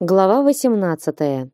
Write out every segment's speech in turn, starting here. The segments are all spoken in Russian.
Глава 18.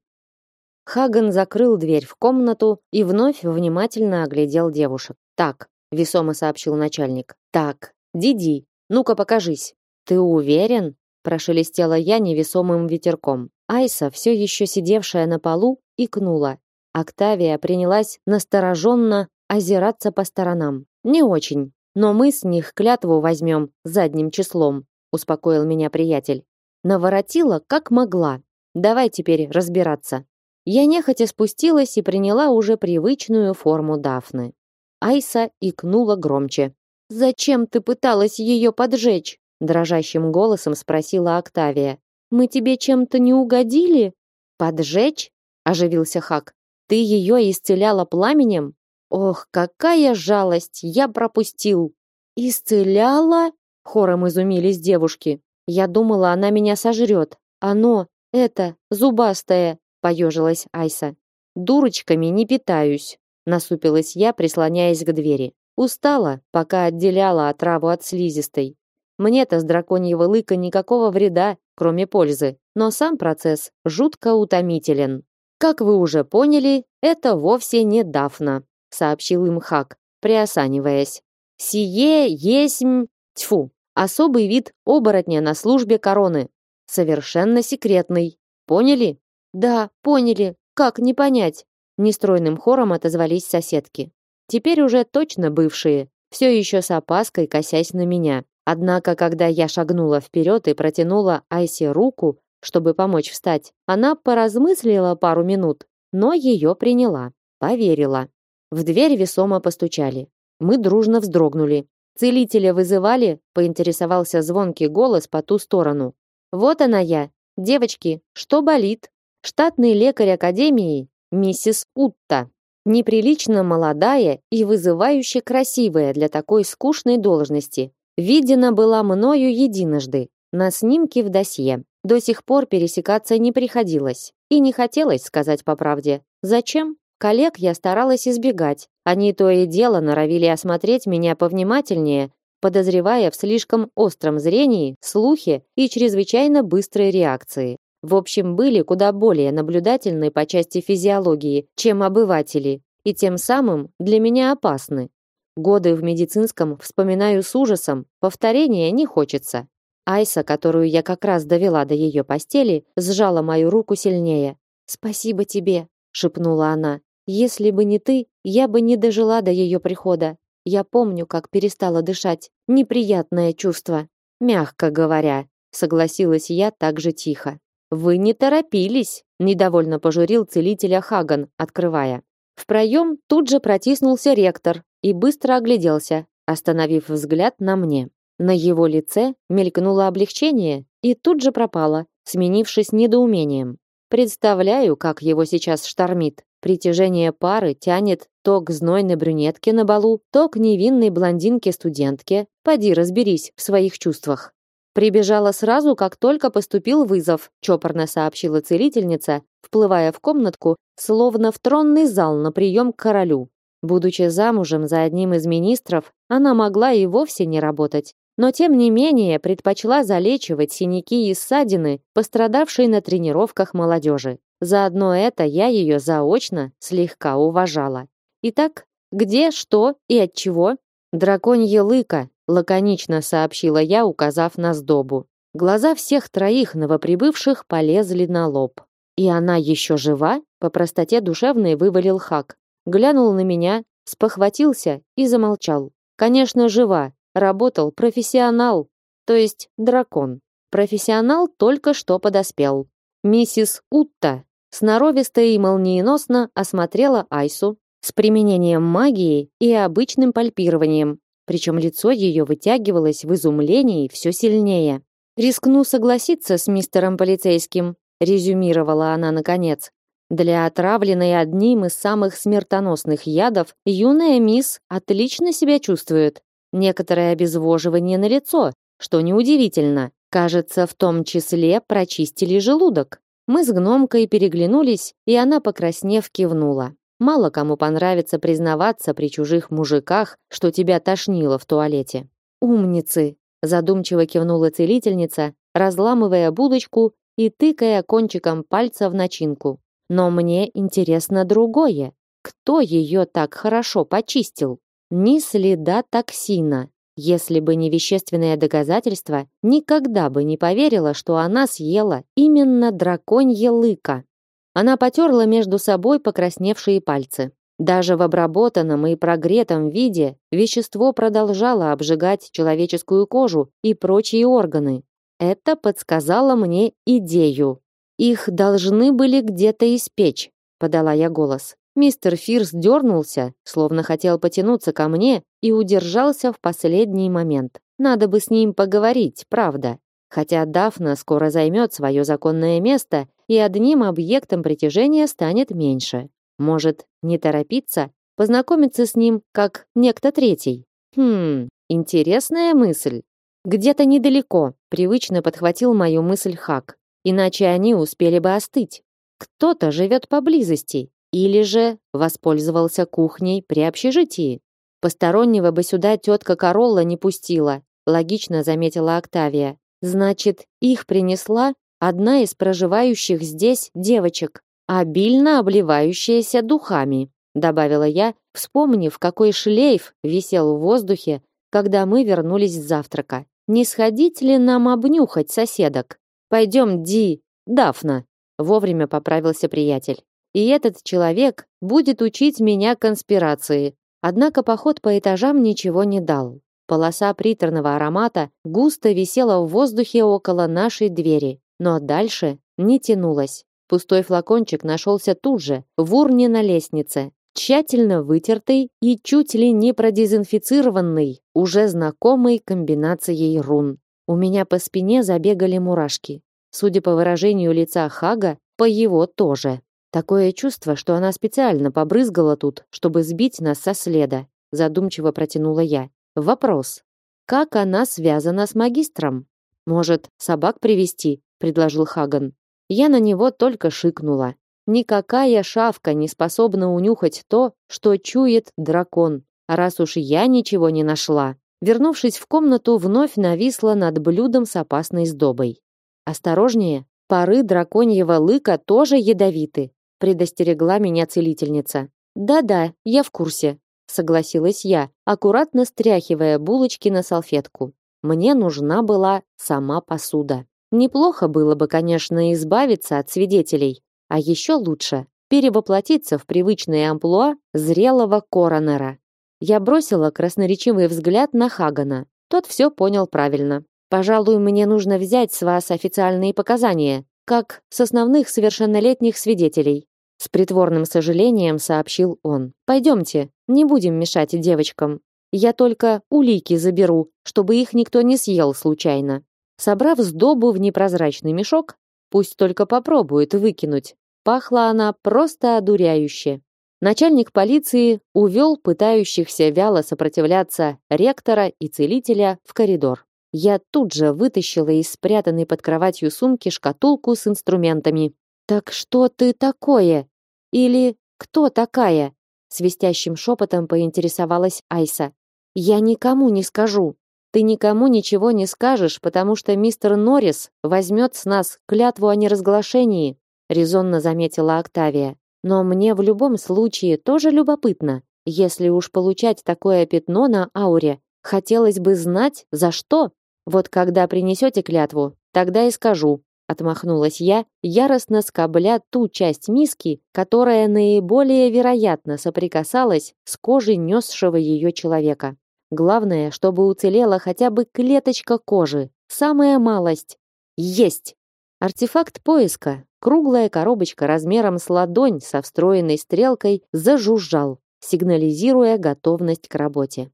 Хаген закрыл дверь в комнату и вновь внимательно оглядел девушек. Так, весомо сообщил начальник. Так, Диди, ну-ка покажись. Ты уверен? прошелестела я невесомым ветерком. Айса, все еще сидевшая на полу, икнула. Октавия принялась настороженно озираться по сторонам. Не очень, но мы с них клятву возьмем задним числом, успокоил меня приятель. Наворотила, как могла. Давай теперь разбираться. Я нехотя спустилась и приняла уже привычную форму Дафны. Айса икнула громче. «Зачем ты пыталась ее поджечь?» дрожащим голосом спросила Октавия. «Мы тебе чем-то не угодили?» «Поджечь?» оживился Хак. «Ты ее исцеляла пламенем?» «Ох, какая жалость! Я пропустил!» «Исцеляла?» хором изумились девушки. Я думала, она меня сожрет. Оно, это, зубастое, поежилась Айса. Дурочками не питаюсь, насупилась я, прислоняясь к двери. Устала, пока отделяла отраву от слизистой. Мне-то с драконьего лыка никакого вреда, кроме пользы, но сам процесс жутко утомителен. Как вы уже поняли, это вовсе не Дафна, сообщил им Хак, приосаниваясь. Сие есмь, тьфу, Особый вид оборотня на службе короны. Совершенно секретный. Поняли? Да, поняли. Как не понять? Нестройным хором отозвались соседки. Теперь уже точно бывшие, все еще с опаской косясь на меня. Однако, когда я шагнула вперед и протянула Айсе руку, чтобы помочь встать, она поразмыслила пару минут, но ее приняла, поверила. В дверь весомо постучали. Мы дружно вздрогнули. Целителя вызывали? поинтересовался звонкий голос по ту сторону. Вот она я. Девочки, что болит? Штатный лекарь академии, миссис Утта. Неприлично молодая и вызывающе красивая для такой скучной должности. Видена была мною единожды на снимке в досье. До сих пор пересекаться не приходилось. И не хотелось сказать по правде. Зачем? Коллег я старалась избегать. Они то и дело норовили осмотреть меня повнимательнее, подозревая в слишком остром зрении, слухе и чрезвычайно быстрой реакции. В общем, были куда более наблюдательны по части физиологии, чем обыватели, и тем самым для меня опасны. Годы в медицинском вспоминаю с ужасом, повторения не хочется. Айса, которую я как раз довела до ее постели, сжала мою руку сильнее. «Спасибо тебе», шепнула она. Если бы не ты, я бы не дожила до ее прихода. Я помню, как перестала дышать. Неприятное чувство, мягко говоря, согласилась я так же тихо. Вы не торопились, недовольно пожурил целителя Хаган, открывая. В проем тут же протиснулся ректор и быстро огляделся, остановив взгляд на мне. На его лице мелькнуло облегчение и тут же пропало, сменившись недоумением. Представляю, как его сейчас штормит. Притяжение пары тянет то к знойной брюнетке на балу, то к невинной блондинке-студентке. Поди разберись в своих чувствах. Прибежала сразу, как только поступил вызов, чопорно сообщила целительница, вплывая в комнатку, словно в тронный зал на прием к королю. Будучи замужем за одним из министров, она могла и вовсе не работать но тем не менее предпочла залечивать синяки и ссадины, пострадавшие на тренировках молодежи. Заодно это я ее заочно слегка уважала. Итак, где, что и от чего? Драконье лыка, лаконично сообщила я, указав на сдобу. Глаза всех троих новоприбывших полезли на лоб. И она еще жива? По простоте душевной вывалил Хак. Глянул на меня, спохватился и замолчал. Конечно, жива, работал профессионал, то есть дракон. Профессионал только что подоспел. Миссис Утта сноровисто и молниеносно осмотрела Айсу с применением магии и обычным пальпированием, причем лицо ее вытягивалось в изумлении все сильнее. «Рискну согласиться с мистером полицейским», резюмировала она наконец. Для отравленной одним из самых смертоносных ядов юная мисс отлично себя чувствует. Некоторое обезвоживание на лицо, что неудивительно. Кажется, в том числе прочистили желудок. Мы с гномкой переглянулись, и она, покраснев, кивнула. Мало кому понравится признаваться при чужих мужиках, что тебя тошнило в туалете. Умницы, задумчиво кивнула целительница, разламывая булочку и тыкая кончиком пальца в начинку. Но мне интересно другое. Кто ее так хорошо почистил? Ни следа токсина. Если бы не вещественное доказательство, никогда бы не поверила, что она съела именно драконье лыка. Она потерла между собой покрасневшие пальцы. Даже в обработанном и прогретом виде вещество продолжало обжигать человеческую кожу и прочие органы. Это подсказало мне идею. Их должны были где-то испечь, подала я голос. Мистер Фирс дернулся, словно хотел потянуться ко мне и удержался в последний момент. Надо бы с ним поговорить, правда. Хотя Дафна скоро займет свое законное место, и одним объектом притяжения станет меньше. Может, не торопиться, познакомиться с ним как некто третий. Хм, интересная мысль. Где-то недалеко, привычно подхватил мою мысль Хак. Иначе они успели бы остыть. Кто-то живет поблизости или же воспользовался кухней при общежитии. Постороннего бы сюда тетка Королла не пустила, логично заметила Октавия. Значит, их принесла одна из проживающих здесь девочек обильно обливающаяся духами, добавила я, вспомнив, какой шлейф висел в воздухе, когда мы вернулись с завтрака. Не сходить ли нам обнюхать соседок? Пойдем, Ди, Дафна, вовремя поправился приятель. И этот человек будет учить меня конспирации. Однако поход по этажам ничего не дал. Полоса приторного аромата густо висела в воздухе около нашей двери, но дальше не тянулась. Пустой флакончик нашелся тут же, в урне на лестнице, тщательно вытертый и чуть ли не продезинфицированный, уже знакомой комбинацией рун. У меня по спине забегали мурашки. Судя по выражению лица Хага, по его тоже. Такое чувство, что она специально побрызгала тут, чтобы сбить нас со следа, задумчиво протянула я. Вопрос: как она связана с магистром? Может, собак привести? предложил Хаган. Я на него только шикнула. Никакая шавка не способна унюхать то, что чует дракон. А раз уж я ничего не нашла, вернувшись в комнату, вновь нависла над блюдом с опасной сдобой. Осторожнее, пары драконьего лыка тоже ядовиты, предостерегла меня целительница. Да-да, я в курсе, согласилась я, аккуратно стряхивая булочки на салфетку. Мне нужна была сама посуда. Неплохо было бы, конечно, избавиться от свидетелей, а еще лучше перевоплотиться в привычное амплуа зрелого коронера. Я бросила красноречивый взгляд на Хагана. Тот все понял правильно. Пожалуй, мне нужно взять с вас официальные показания, как с основных совершеннолетних свидетелей. С притворным сожалением сообщил он. Пойдемте, не будем мешать девочкам. Я только улики заберу, чтобы их никто не съел случайно. Собрав сдобу в непрозрачный мешок, пусть только попробует выкинуть. Пахла она просто одуряюще. Начальник полиции увел пытающихся вяло сопротивляться ректора и целителя в коридор. Я тут же вытащила из спрятанной под кроватью сумки шкатулку с инструментами. «Так что ты такое? Или кто такая?» Свистящим шепотом поинтересовалась Айса. «Я никому не скажу. Ты никому ничего не скажешь, потому что мистер Норрис возьмет с нас клятву о неразглашении, резонно заметила Октавия. Но мне в любом случае тоже любопытно. Если уж получать такое пятно на ауре, хотелось бы знать, за что. Вот когда принесете клятву, тогда и скажу, отмахнулась я, яростно скобля ту часть миски, которая наиболее вероятно соприкасалась с кожей несшего ее человека. Главное, чтобы уцелела хотя бы клеточка кожи. Самая малость. Есть. Артефакт поиска, круглая коробочка размером с ладонь со встроенной стрелкой, зажужжал, сигнализируя готовность к работе.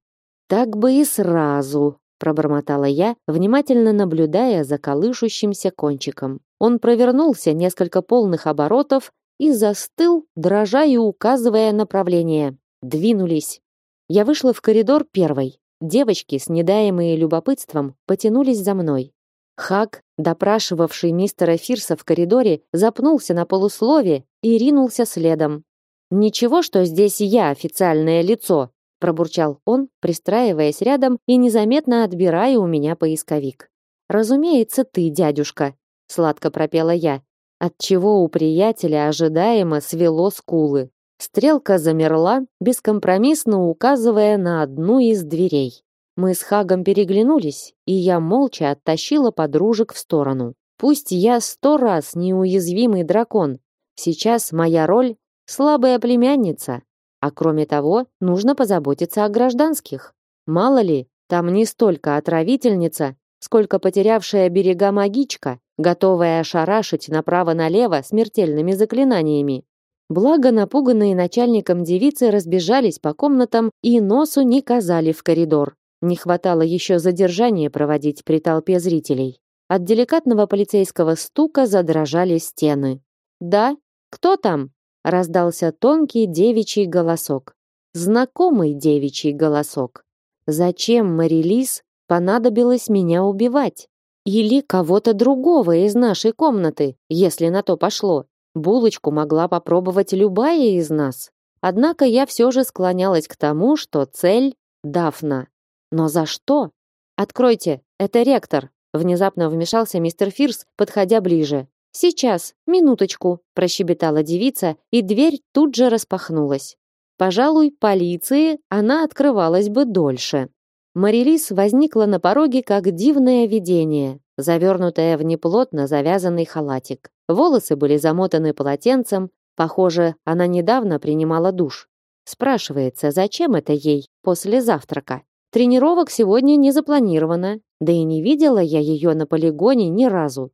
Так бы и сразу, пробормотала я, внимательно наблюдая за колышущимся кончиком. Он провернулся несколько полных оборотов и застыл, дрожа и указывая направление. Двинулись. Я вышла в коридор первой. Девочки, с недаемые любопытством, потянулись за мной. Хак, допрашивавший мистера Фирса в коридоре, запнулся на полуслове и ринулся следом. «Ничего, что здесь я официальное лицо», пробурчал он, пристраиваясь рядом и незаметно отбирая у меня поисковик. «Разумеется, ты, дядюшка», сладко пропела я, от чего у приятеля ожидаемо свело скулы. Стрелка замерла, бескомпромиссно указывая на одну из дверей. Мы с Хагом переглянулись, и я молча оттащила подружек в сторону. Пусть я сто раз неуязвимый дракон, сейчас моя роль — слабая племянница. А кроме того, нужно позаботиться о гражданских. Мало ли, там не столько отравительница, сколько потерявшая берега магичка, готовая ошарашить направо-налево смертельными заклинаниями. Благо напуганные начальником девицы разбежались по комнатам и носу не казали в коридор. Не хватало еще задержания проводить при толпе зрителей. От деликатного полицейского стука задрожали стены. «Да? Кто там?» — раздался тонкий девичий голосок. Знакомый девичий голосок. Зачем Марилис понадобилось меня убивать? Или кого-то другого из нашей комнаты, если на то пошло? Булочку могла попробовать любая из нас. Однако я все же склонялась к тому, что цель — Дафна. Но за что? Откройте, это ректор. Внезапно вмешался мистер Фирс, подходя ближе. Сейчас, минуточку, прощебетала девица, и дверь тут же распахнулась. Пожалуй, полиции она открывалась бы дольше. Марилис возникла на пороге как дивное видение, завернутая в неплотно завязанный халатик. Волосы были замотаны полотенцем, похоже, она недавно принимала душ. Спрашивается, зачем это ей после завтрака? Тренировок сегодня не запланировано, да и не видела я ее на полигоне ни разу.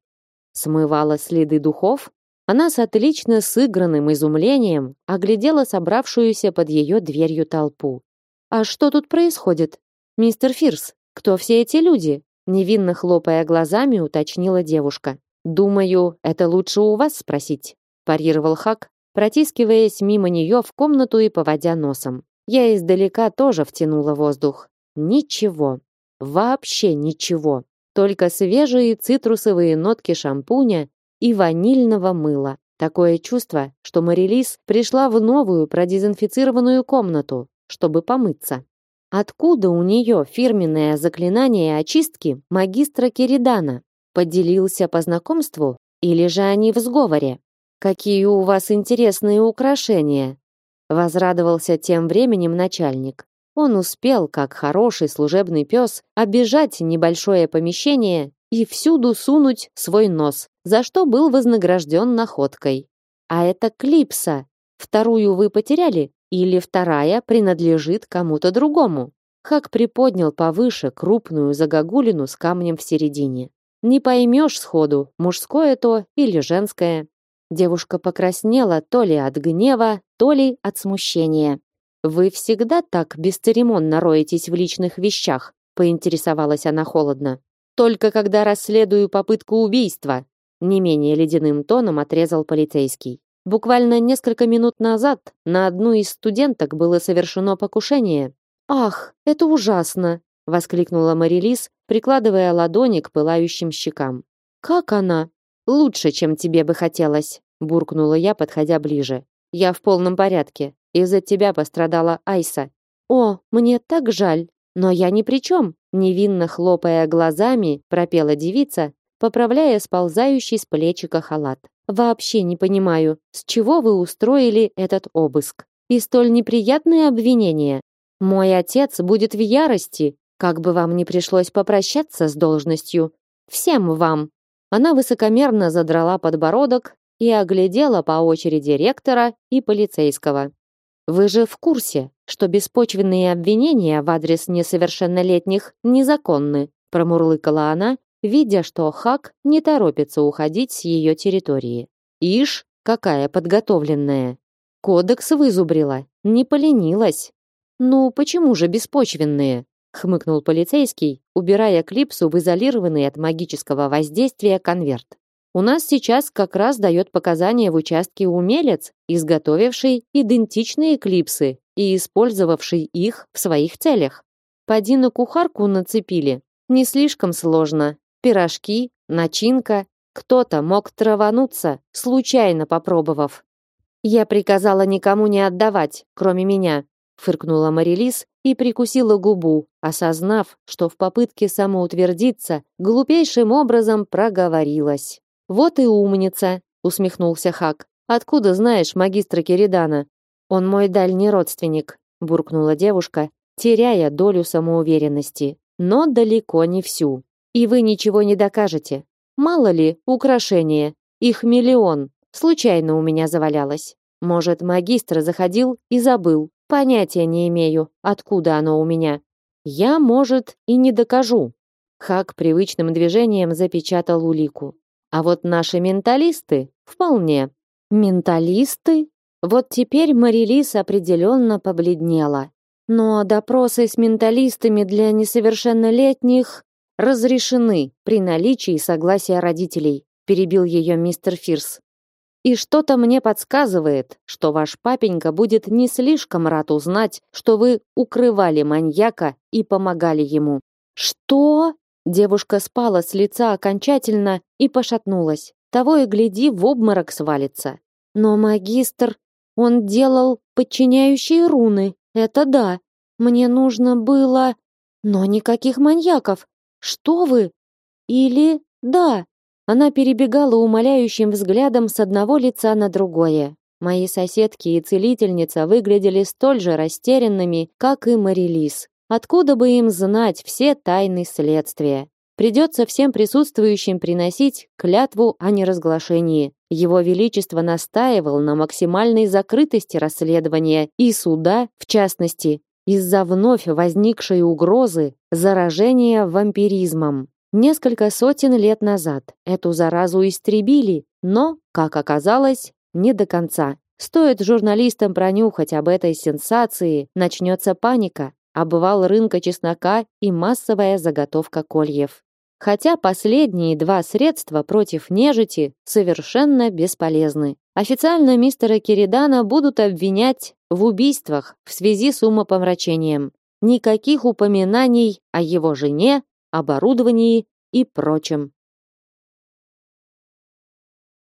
Смывала следы духов? Она с отлично сыгранным изумлением оглядела собравшуюся под ее дверью толпу. «А что тут происходит? Мистер Фирс, кто все эти люди?» Невинно хлопая глазами, уточнила девушка. «Думаю, это лучше у вас спросить», парировал Хак, протискиваясь мимо нее в комнату и поводя носом. Я издалека тоже втянула воздух. Ничего. Вообще ничего. Только свежие цитрусовые нотки шампуня и ванильного мыла. Такое чувство, что Марилис пришла в новую продезинфицированную комнату, чтобы помыться. Откуда у нее фирменное заклинание очистки магистра Киридана? Поделился по знакомству или же они в сговоре? Какие у вас интересные украшения? Возрадовался тем временем начальник. Он успел, как хороший служебный пес, обижать небольшое помещение и всюду сунуть свой нос, за что был вознагражден находкой. А это клипса. Вторую вы потеряли или вторая принадлежит кому-то другому? Хак приподнял повыше крупную загогулину с камнем в середине. Не поймешь сходу, мужское то или женское. Девушка покраснела то ли от гнева, то ли от смущения. Вы всегда так бесцеремонно роетесь в личных вещах, поинтересовалась она холодно. Только когда расследую попытку убийства, не менее ледяным тоном отрезал полицейский. Буквально несколько минут назад на одну из студенток было совершено покушение. Ах, это ужасно, воскликнула Марилис, прикладывая ладони к пылающим щекам. Как она? Лучше, чем тебе бы хотелось, буркнула я, подходя ближе. Я в полном порядке. Из-за тебя пострадала Айса. О, мне так жаль, но я ни при чем. Невинно хлопая глазами, пропела девица, поправляя сползающий с плечика халат. Вообще не понимаю, с чего вы устроили этот обыск. И столь неприятные обвинения. Мой отец будет в ярости, как бы вам ни пришлось попрощаться с должностью. Всем вам. Она высокомерно задрала подбородок и оглядела по очереди ректора и полицейского. Вы же в курсе, что беспочвенные обвинения в адрес несовершеннолетних незаконны, промурлыкала она, видя, что Хак не торопится уходить с ее территории. Ишь, какая подготовленная. Кодекс вызубрила, не поленилась. Ну, почему же беспочвенные? хмыкнул полицейский, убирая клипсу в изолированный от магического воздействия конверт. У нас сейчас как раз дает показания в участке умелец, изготовивший идентичные клипсы и использовавший их в своих целях. Поди на кухарку нацепили. Не слишком сложно. Пирожки, начинка. Кто-то мог травануться, случайно попробовав. Я приказала никому не отдавать, кроме меня, фыркнула Марилис и прикусила губу, осознав, что в попытке самоутвердиться глупейшим образом проговорилась. Вот и умница, усмехнулся Хак. Откуда знаешь магистра Киридана? Он мой дальний родственник, буркнула девушка, теряя долю самоуверенности, но далеко не всю. И вы ничего не докажете. Мало ли, украшения, их миллион. Случайно у меня завалялось. Может, магистр заходил и забыл. Понятия не имею, откуда оно у меня. Я, может, и не докажу. Хак привычным движением запечатал улику. А вот наши менталисты вполне. Менталисты? Вот теперь Марилис определенно побледнела. Но допросы с менталистами для несовершеннолетних разрешены при наличии согласия родителей, перебил ее мистер Фирс. И что-то мне подсказывает, что ваш папенька будет не слишком рад узнать, что вы укрывали маньяка и помогали ему. Что? Девушка спала с лица окончательно и пошатнулась. Того и гляди, в обморок свалится. Но магистр, он делал подчиняющие руны. Это да. Мне нужно было, но никаких маньяков. Что вы? Или да? Она перебегала умоляющим взглядом с одного лица на другое. Мои соседки и целительница выглядели столь же растерянными, как и Марилис. Откуда бы им знать все тайны следствия? Придется всем присутствующим приносить клятву о неразглашении. Его Величество настаивал на максимальной закрытости расследования и суда, в частности, из-за вновь возникшей угрозы заражения вампиризмом. Несколько сотен лет назад эту заразу истребили, но, как оказалось, не до конца. Стоит журналистам пронюхать об этой сенсации, начнется паника, обвал рынка чеснока и массовая заготовка кольев. Хотя последние два средства против нежити совершенно бесполезны. Официально мистера Киридана будут обвинять в убийствах в связи с умопомрачением. Никаких упоминаний о его жене, оборудовании и прочем.